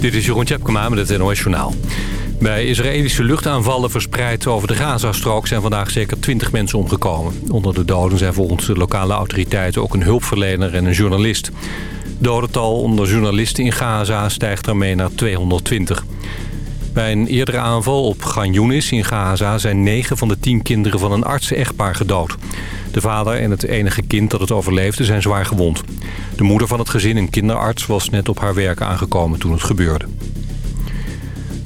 Dit is Jeroen Tjepkema met het NOS Journaal. Bij Israëlische luchtaanvallen verspreid over de Gazastrook... zijn vandaag zeker 20 mensen omgekomen. Onder de doden zijn volgens de lokale autoriteiten ook een hulpverlener en een journalist. Dodental onder journalisten in Gaza stijgt daarmee naar 220. Bij een eerdere aanval op Gan Yunis in Gaza... zijn 9 van de 10 kinderen van een artsen-echtpaar gedood. De vader en het enige kind dat het overleefde zijn zwaar gewond. De moeder van het gezin, een kinderarts, was net op haar werk aangekomen toen het gebeurde.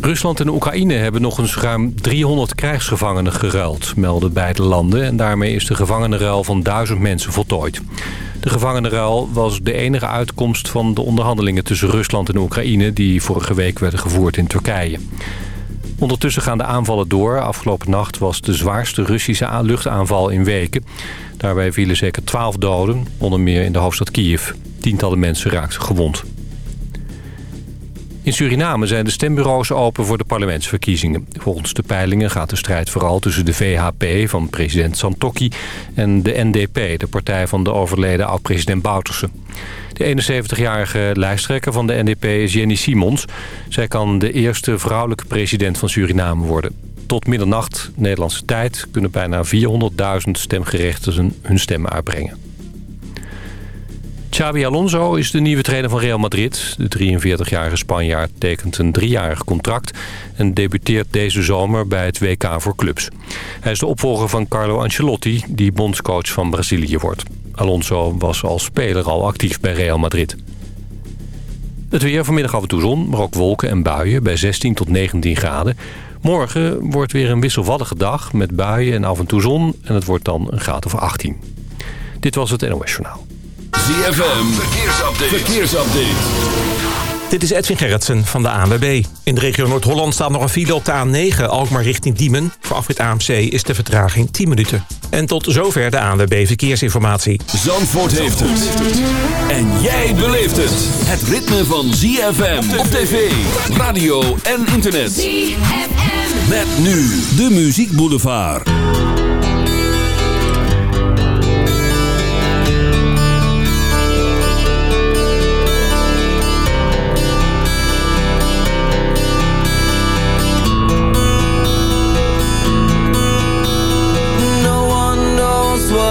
Rusland en Oekraïne hebben nog eens ruim 300 krijgsgevangenen geruild, melden beide landen. En daarmee is de gevangenenruil van duizend mensen voltooid. De gevangenenruil was de enige uitkomst van de onderhandelingen tussen Rusland en Oekraïne... die vorige week werden gevoerd in Turkije. Ondertussen gaan de aanvallen door. Afgelopen nacht was de zwaarste Russische luchtaanval in weken. Daarbij vielen zeker 12 doden, onder meer in de hoofdstad Kiev. Tientallen mensen raakten gewond. In Suriname zijn de stembureaus open voor de parlementsverkiezingen. Volgens de peilingen gaat de strijd vooral tussen de VHP van president Santokki... en de NDP, de partij van de overleden oud-president Bouterse. De 71-jarige lijsttrekker van de NDP is Jenny Simons. Zij kan de eerste vrouwelijke president van Suriname worden. Tot middernacht Nederlandse tijd kunnen bijna 400.000 stemgerechtigden hun stem uitbrengen. Xabi Alonso is de nieuwe trainer van Real Madrid. De 43-jarige Spanjaard tekent een driejarig contract... en debuteert deze zomer bij het WK voor clubs. Hij is de opvolger van Carlo Ancelotti, die bondscoach van Brazilië wordt. Alonso was als speler al actief bij Real Madrid. Het weer vanmiddag af en toe zon, maar ook wolken en buien bij 16 tot 19 graden. Morgen wordt weer een wisselvallige dag met buien en af en toe zon... en het wordt dan een graad of 18. Dit was het NOS Journaal. ZFM, verkeersupdate. verkeersupdate. Dit is Edwin Gerritsen van de ANWB. In de regio Noord-Holland staat nog een file op de A9, Alkmaar richting Diemen. Voor afrit AMC is de vertraging 10 minuten. En tot zover de ANWB Verkeersinformatie. Zandvoort heeft het. En jij beleeft het. Het ritme van ZFM op tv, radio en internet. ZFM. Met nu de Muziek Boulevard.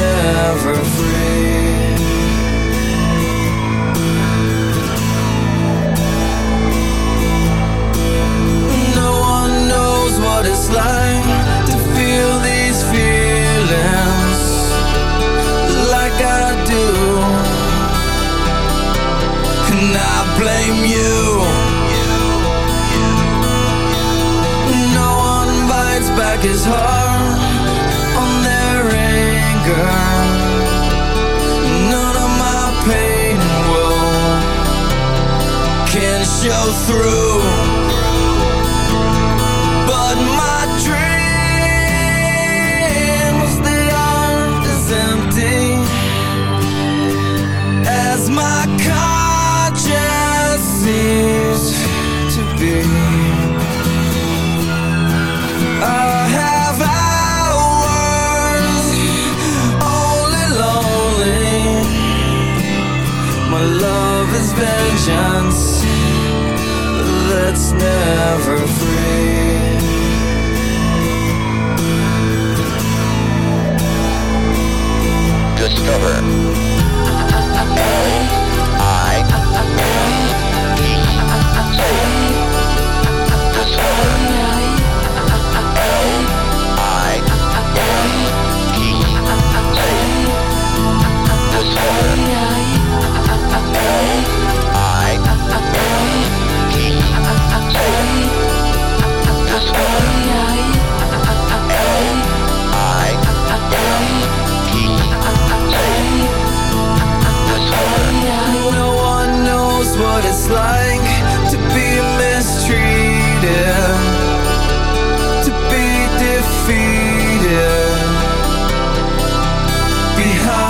never behind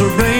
the rain.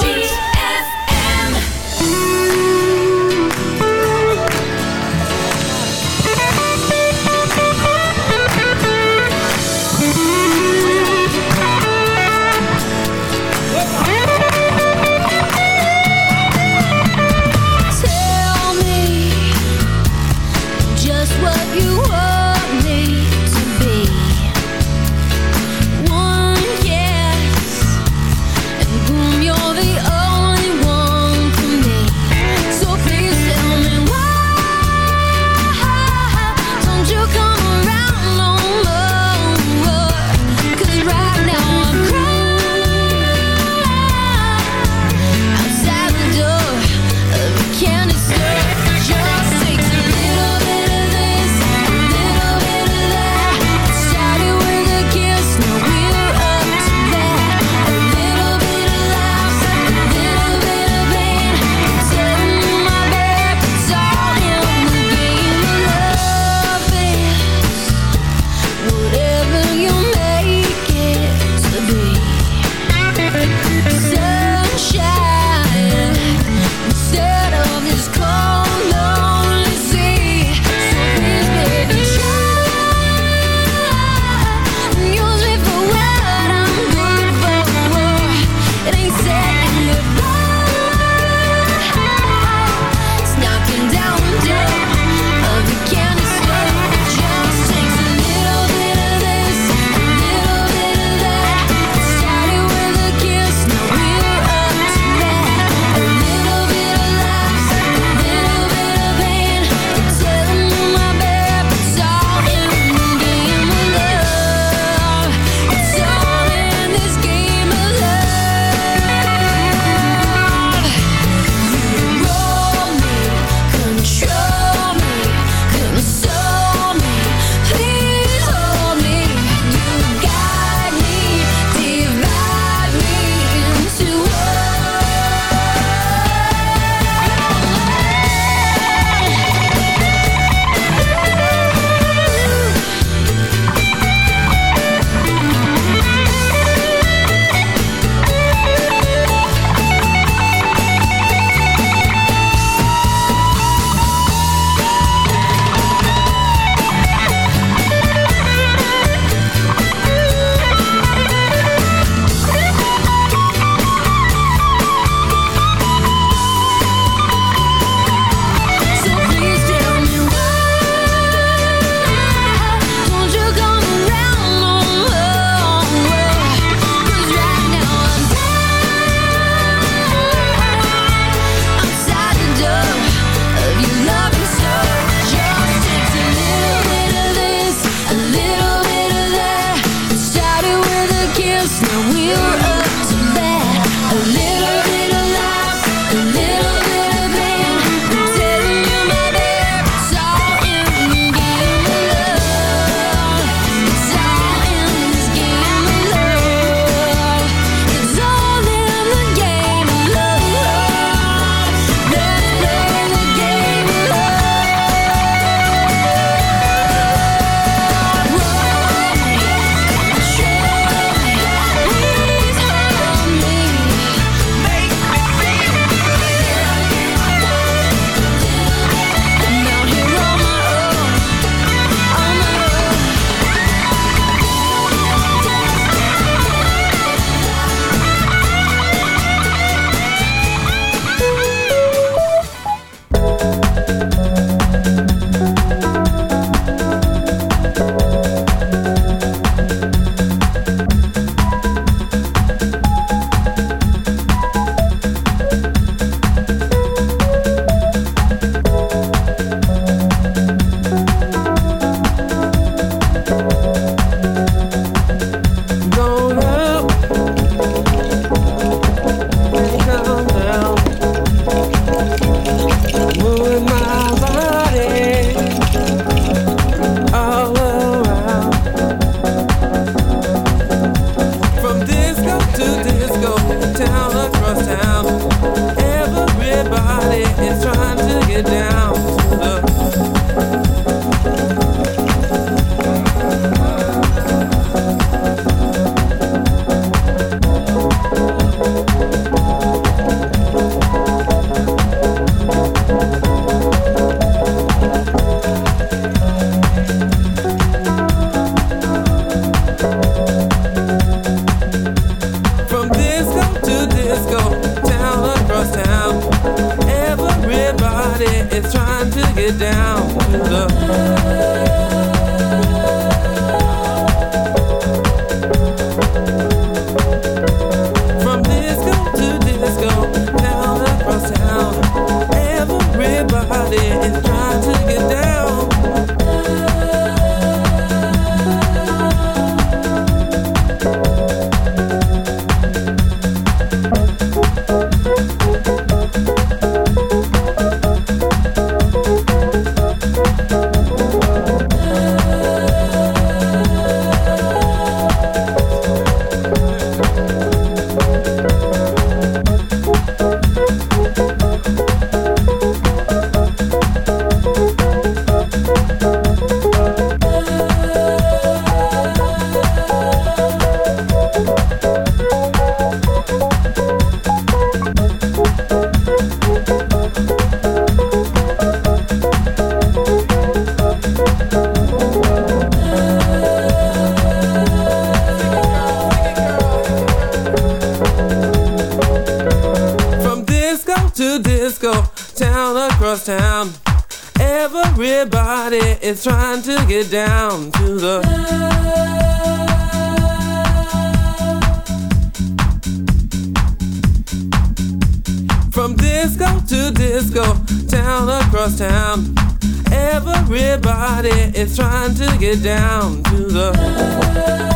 rugged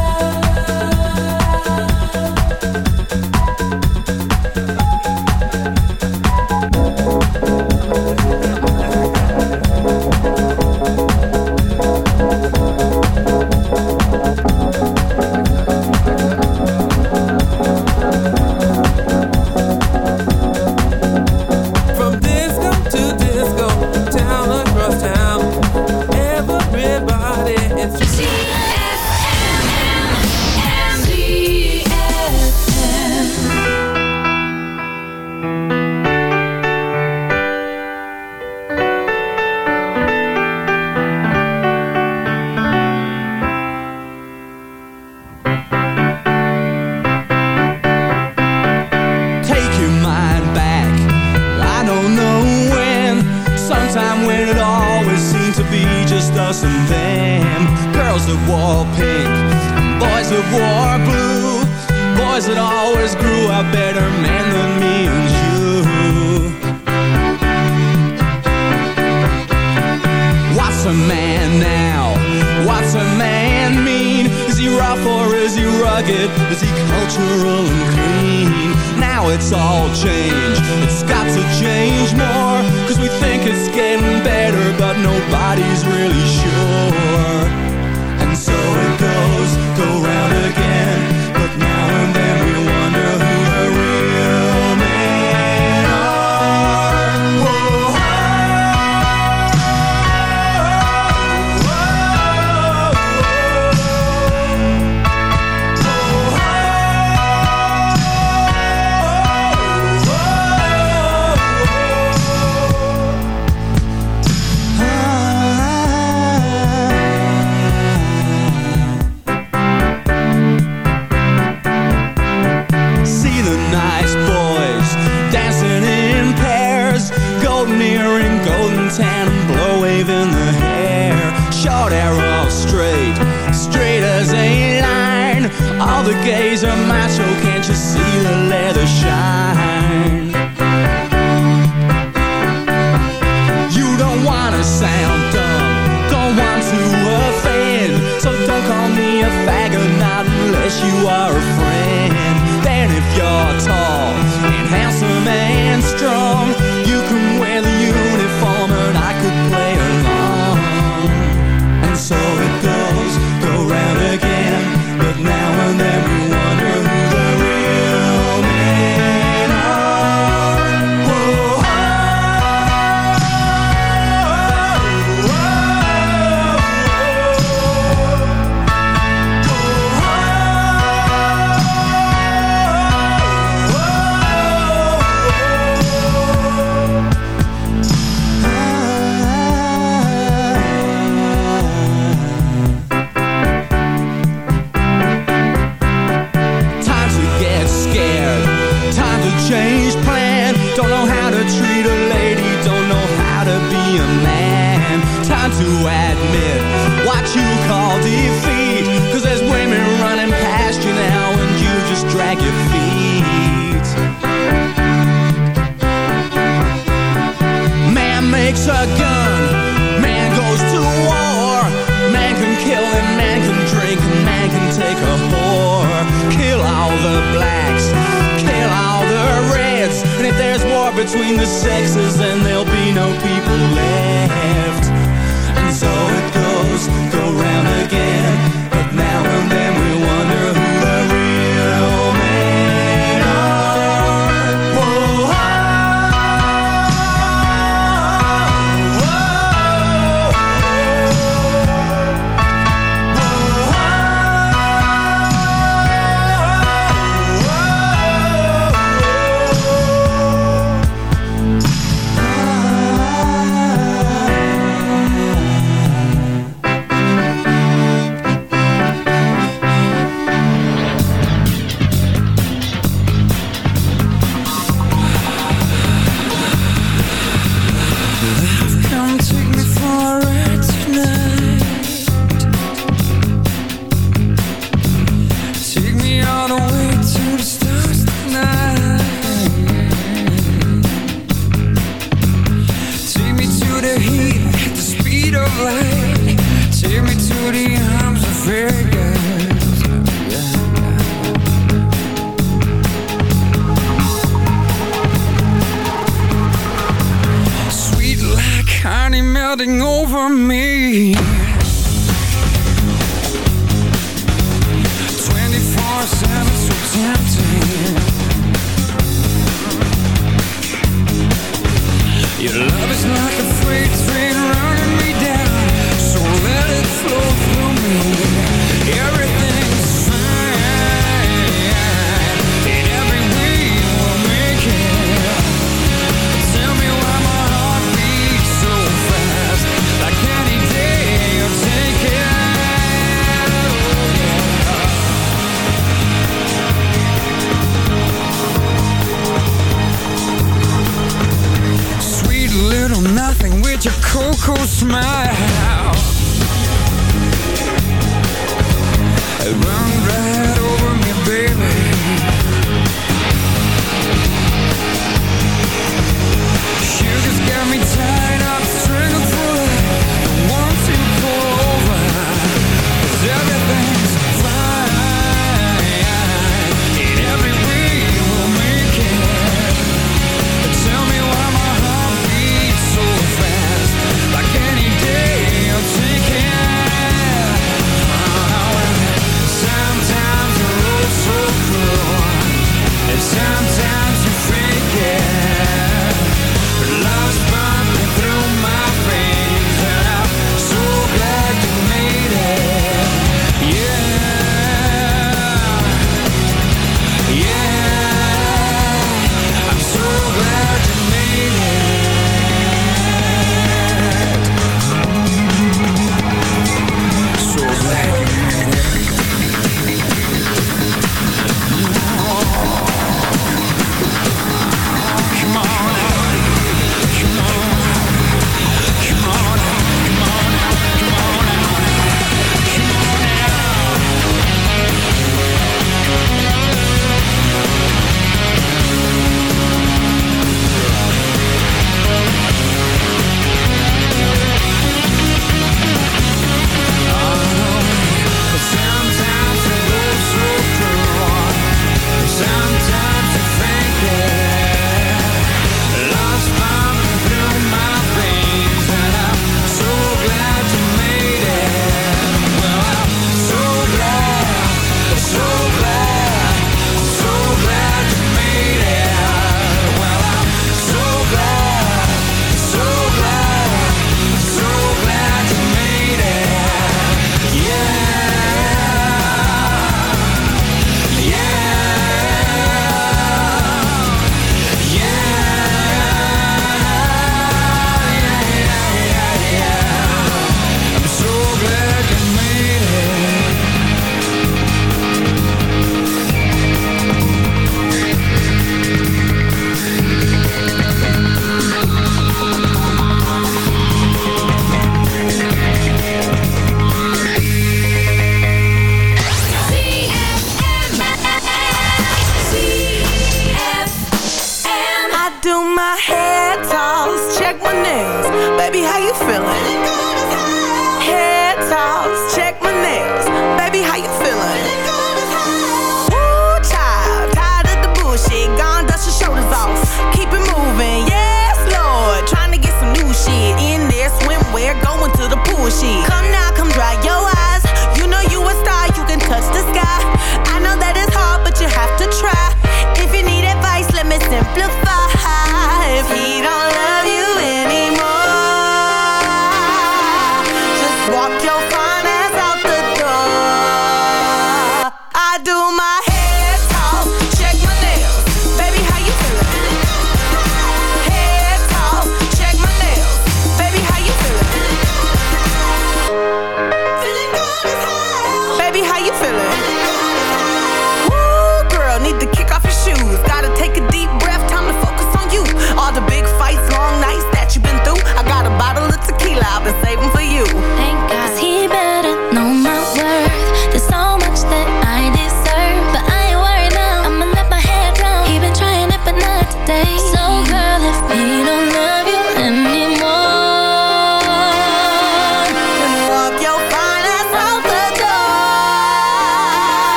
between the sexes,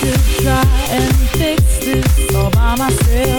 Could try and fix this all by myself,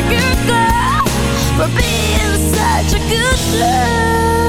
such a good girl for being such a good girl.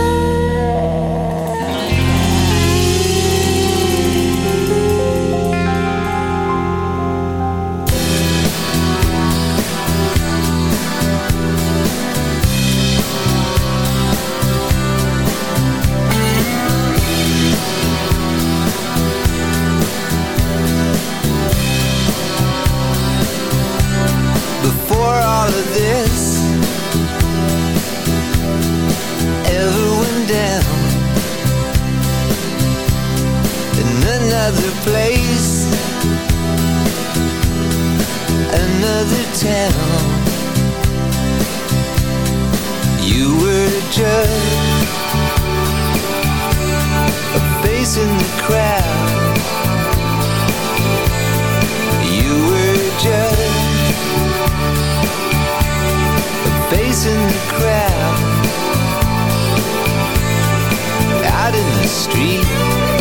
Another place, another town. You were just a face in the crowd. You were just a face in the crowd. Out in the street,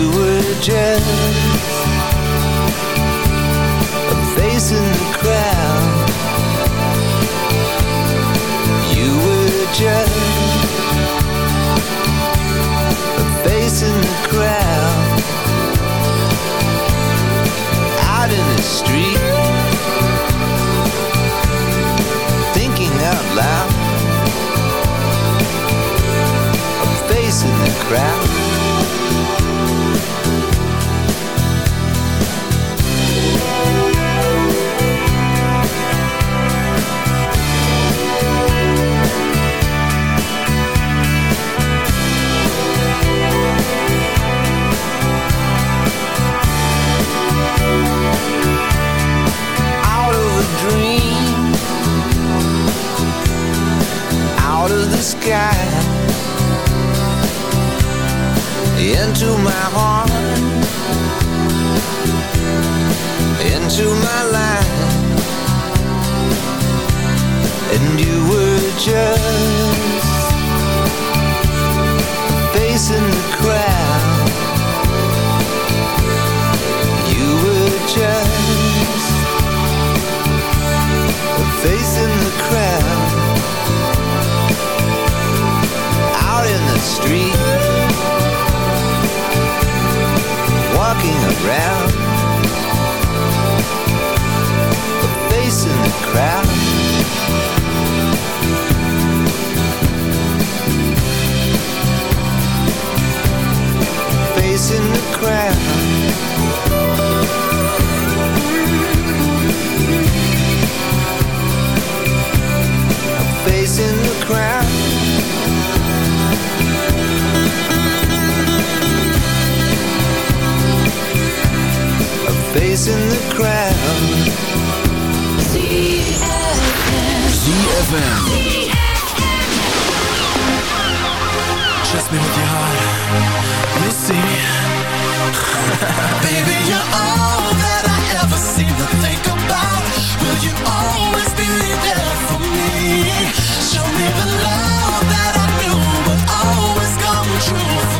you were just A face in the crowd. You were just Face in the crowd ZFM. Trust me with your heart. You see, baby, you're all that I ever seem to think about. Will you always be there for me? Show me the love that I knew would always come true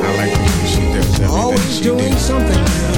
I like the way she does everything Always she doing did. something